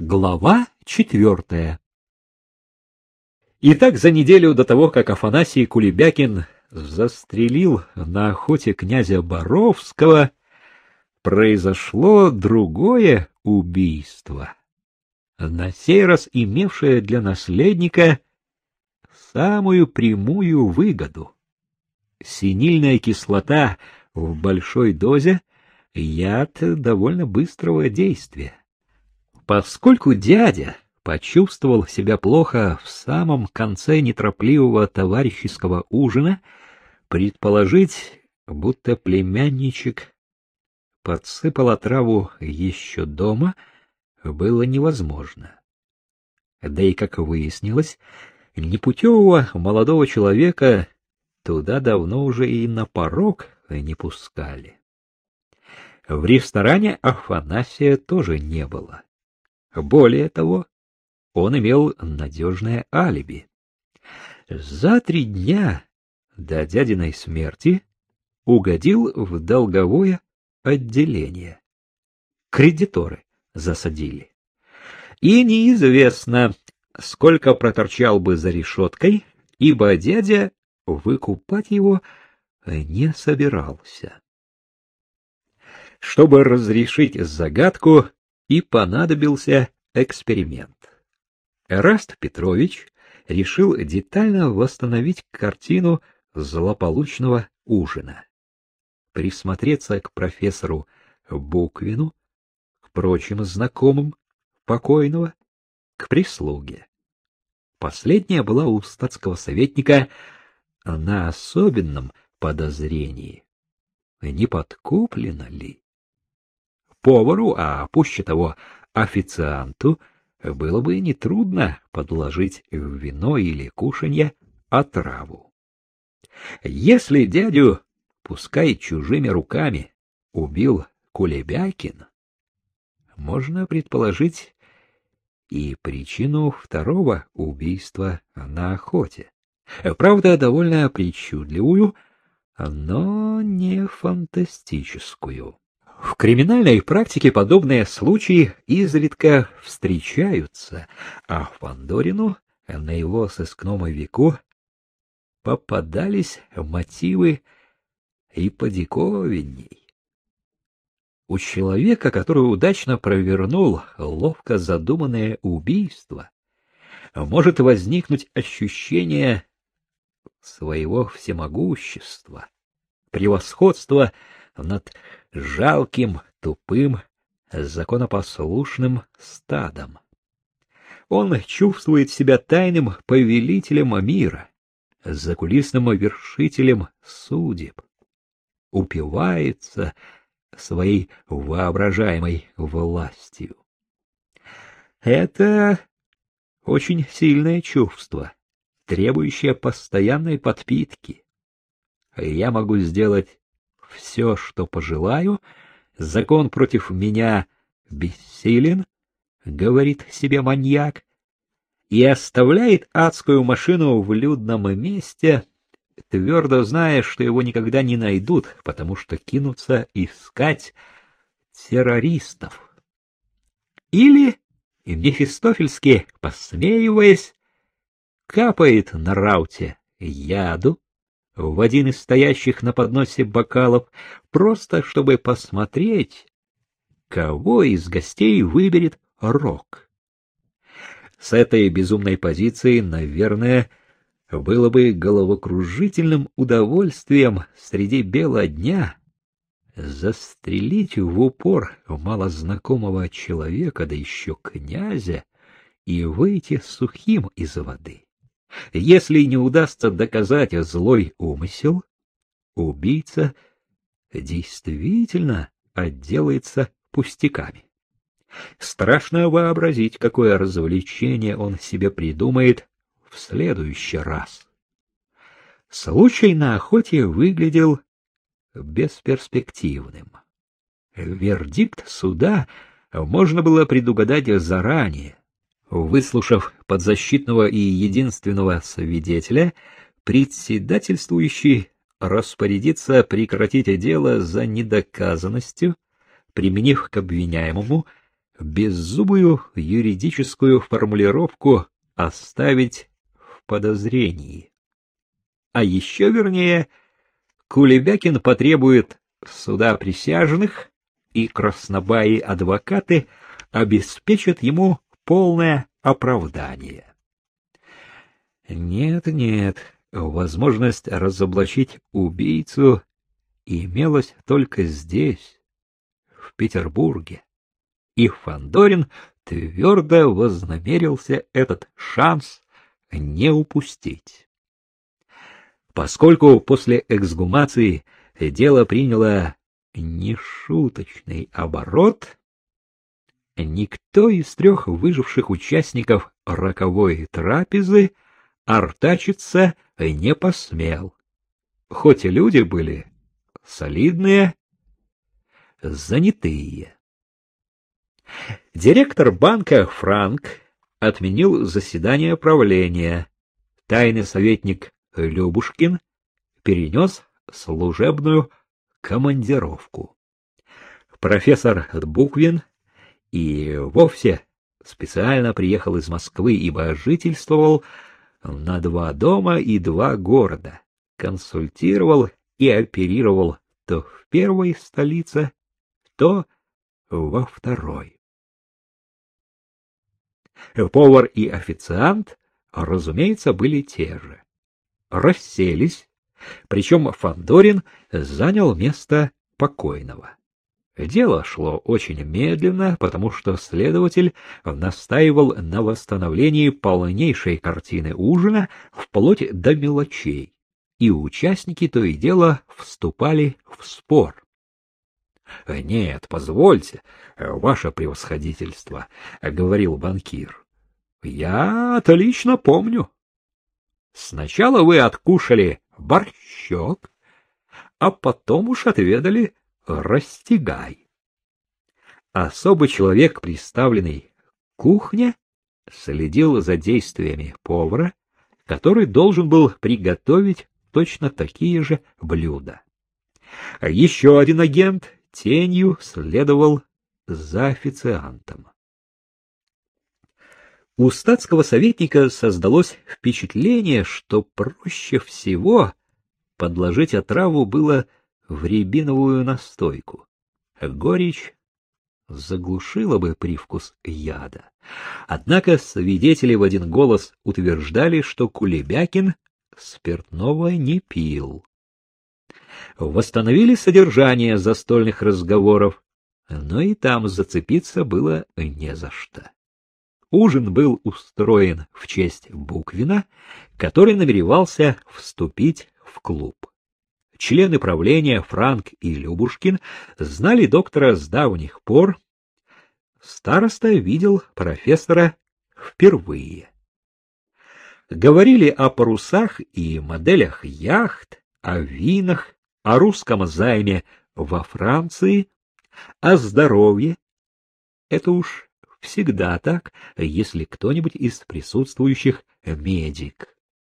Глава четвертая Итак, за неделю до того, как Афанасий Кулебякин застрелил на охоте князя Боровского, произошло другое убийство, на сей раз имевшее для наследника самую прямую выгоду. Синильная кислота в большой дозе — яд довольно быстрого действия. Поскольку дядя почувствовал себя плохо в самом конце неторопливого товарищеского ужина, предположить, будто племянничек подсыпал отраву еще дома, было невозможно. Да и, как выяснилось, непутевого молодого человека туда давно уже и на порог не пускали. В ресторане Афанасия тоже не было. Более того, он имел надежное алиби. За три дня до дядиной смерти угодил в долговое отделение. Кредиторы засадили. И неизвестно, сколько проторчал бы за решеткой, ибо дядя выкупать его не собирался. Чтобы разрешить загадку, и понадобился эксперимент. Эраст Петрович решил детально восстановить картину злополучного ужина, присмотреться к профессору Буквину, к прочим знакомым покойного, к прислуге. Последняя была у статского советника на особенном подозрении. Не подкуплено ли? Повару, а пуще того официанту, было бы нетрудно подложить в вино или кушанье отраву. Если дядю, пускай чужими руками, убил Кулебякин, можно предположить и причину второго убийства на охоте. Правда, довольно причудливую, но не фантастическую. В криминальной практике подобные случаи изредка встречаются, а Фандорину на его сыскном веку попадались мотивы и подиковинней. У человека, который удачно провернул ловко задуманное убийство, может возникнуть ощущение своего всемогущества, превосходства над жалким, тупым, законопослушным стадом. Он чувствует себя тайным повелителем мира, закулисным вершителем судеб, упивается своей воображаемой властью. Это очень сильное чувство, требующее постоянной подпитки. Я могу сделать все, что пожелаю, закон против меня бессилен, говорит себе маньяк, и оставляет адскую машину в людном месте, твердо зная, что его никогда не найдут, потому что кинутся искать террористов. Или, мефистофельски посмеиваясь, капает на рауте яду, в один из стоящих на подносе бокалов, просто чтобы посмотреть, кого из гостей выберет Рок. С этой безумной позиции, наверное, было бы головокружительным удовольствием среди бела дня застрелить в упор малознакомого человека, да еще князя, и выйти сухим из воды. Если не удастся доказать злой умысел, убийца действительно отделается пустяками. Страшно вообразить, какое развлечение он себе придумает в следующий раз. Случай на охоте выглядел бесперспективным. Вердикт суда можно было предугадать заранее. Выслушав подзащитного и единственного свидетеля, председательствующий распорядится прекратить дело за недоказанностью, применив к обвиняемому беззубую юридическую формулировку оставить в подозрении. А еще вернее, Кулебякин потребует суда присяжных, и краснобаи-адвокаты обеспечат ему полное оправдание. Нет, нет, возможность разоблачить убийцу имелась только здесь, в Петербурге, и Фандорин твердо вознамерился этот шанс не упустить. Поскольку после эксгумации дело приняло нешуточный оборот, никто из трех выживших участников роковой трапезы артачиться не посмел, хоть и люди были солидные, занятые. Директор банка Франк отменил заседание правления. Тайный советник Любушкин перенес служебную командировку. Профессор Буквин и вовсе специально приехал из Москвы, ибо жительствовал на два дома и два города, консультировал и оперировал то в первой столице, то во второй. Повар и официант, разумеется, были те же. Расселись, причем Фандорин занял место покойного. Дело шло очень медленно, потому что следователь настаивал на восстановлении полнейшей картины ужина вплоть до мелочей, и участники то и дело вступали в спор. — Нет, позвольте, ваше превосходительство, — говорил банкир. — Я отлично помню. Сначала вы откушали борщок, а потом уж отведали растягай. Особый человек, представленный кухне, следил за действиями повара, который должен был приготовить точно такие же блюда. Еще один агент тенью следовал за официантом. У статского советника создалось впечатление, что проще всего подложить отраву было в рябиновую настойку. Горечь заглушила бы привкус яда. Однако свидетели в один голос утверждали, что Кулебякин спиртного не пил. Восстановили содержание застольных разговоров, но и там зацепиться было не за что. Ужин был устроен в честь Буквина, который намеревался вступить в клуб. Члены правления Франк и Любушкин знали доктора с давних пор. Староста видел профессора впервые. Говорили о парусах и моделях яхт, о винах, о русском займе во Франции, о здоровье. Это уж всегда так, если кто-нибудь из присутствующих медик.